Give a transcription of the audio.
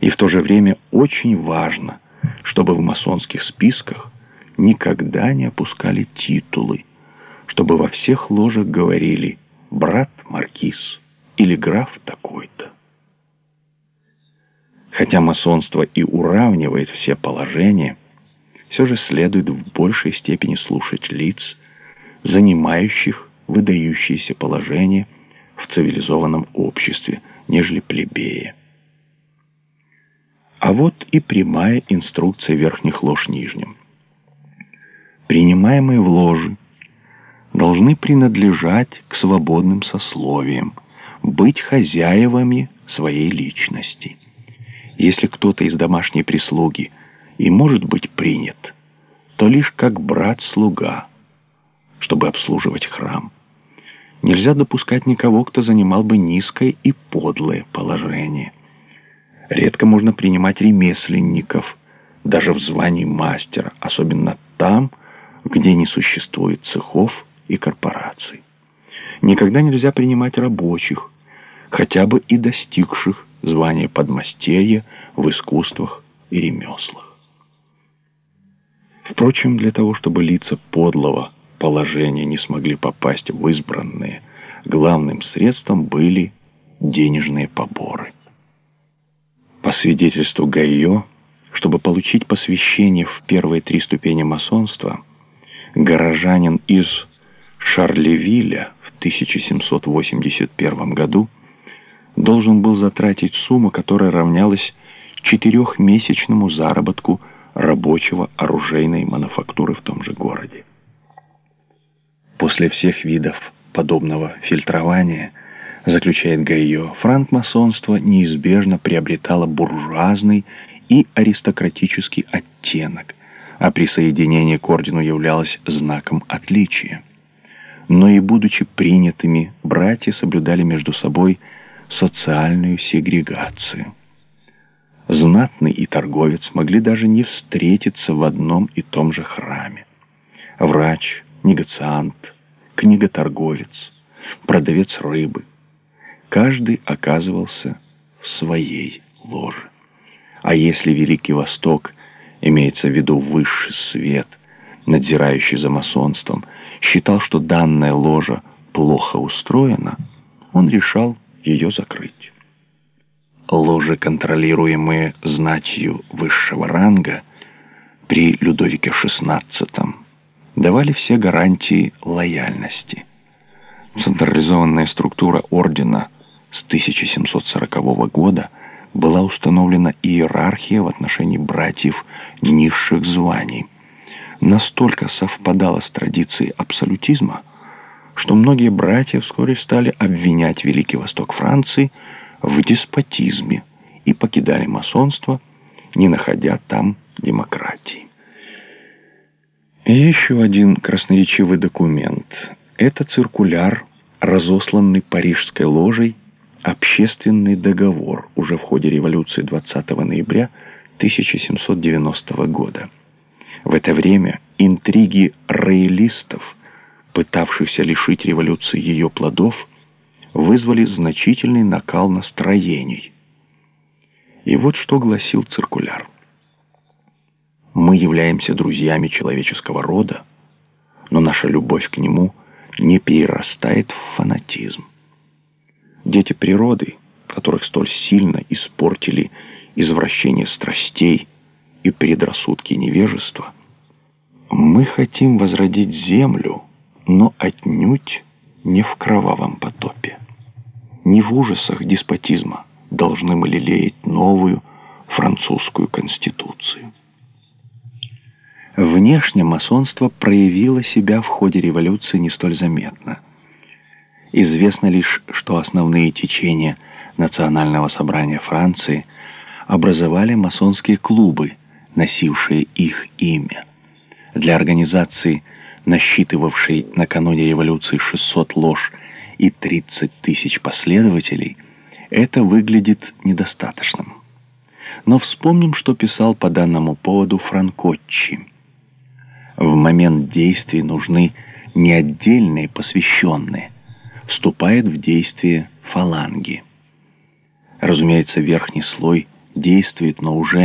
И в то же время очень важно, чтобы в масонских списках никогда не опускали титулы, чтобы во всех ложах говорили «брат Маркиз» или «граф такой-то». Хотя масонство и уравнивает все положения, все же следует в большей степени слушать лиц, занимающих выдающиеся положения в цивилизованном обществе, нежели плебея. Вот и прямая инструкция верхних лож нижним. Принимаемые в ложи должны принадлежать к свободным сословиям, быть хозяевами своей личности. Если кто-то из домашней прислуги и может быть принят, то лишь как брат-слуга, чтобы обслуживать храм. Нельзя допускать никого, кто занимал бы низкое и подлое положение. Редко можно принимать ремесленников, даже в звании мастера, особенно там, где не существует цехов и корпораций. Никогда нельзя принимать рабочих, хотя бы и достигших звания подмастерья в искусствах и ремеслах. Впрочем, для того, чтобы лица подлого положения не смогли попасть в избранные, главным средством были денежные поборы. По свидетельству Гайо, чтобы получить посвящение в первые три ступени масонства, горожанин из Шарлевиля в 1781 году должен был затратить сумму, которая равнялась четырехмесячному заработку рабочего оружейной мануфактуры в том же городе. После всех видов подобного фильтрования, заключает Гайо, франкмасонство неизбежно приобретало буржуазный и аристократический оттенок, а присоединение к ордену являлось знаком отличия. Но и будучи принятыми, братья соблюдали между собой социальную сегрегацию. Знатный и торговец могли даже не встретиться в одном и том же храме. Врач, негациант, книготорговец, продавец рыбы. Каждый оказывался в своей ложе. А если Великий Восток, имеется в виду высший свет, надзирающий за масонством, считал, что данная ложа плохо устроена, он решал ее закрыть. Ложи, контролируемые знатью высшего ранга, при Людовике XVI давали все гарантии лояльности. Централизованная структура ордена 1740 года была установлена иерархия в отношении братьев низших званий. Настолько совпадала с традицией абсолютизма, что многие братья вскоре стали обвинять Великий Восток Франции в деспотизме и покидали масонство, не находя там демократии. И еще один красноречивый документ. Это циркуляр, разосланный Парижской ложей, общественный договор уже в ходе революции 20 ноября 1790 года. В это время интриги роялистов, пытавшихся лишить революции ее плодов, вызвали значительный накал настроений. И вот что гласил циркуляр мы являемся друзьями человеческого рода, но наша любовь к нему не перерастает в фанатизм. Дети природы, которых столь сильно испортили извращение страстей и предрассудки невежества, мы хотим возродить землю, но отнюдь не в кровавом потопе. Не в ужасах деспотизма должны мы лелеять новую французскую конституцию. Внешне масонство проявило себя в ходе революции не столь заметно. Известно лишь, что основные течения Национального собрания Франции образовали масонские клубы, носившие их имя. Для организации, насчитывавшей накануне революции 600 лож и 30 тысяч последователей, это выглядит недостаточным. Но вспомним, что писал по данному поводу Франкотчи – в момент действий нужны не отдельные посвященные. Вступает в действие фаланги. Разумеется, верхний слой действует, но уже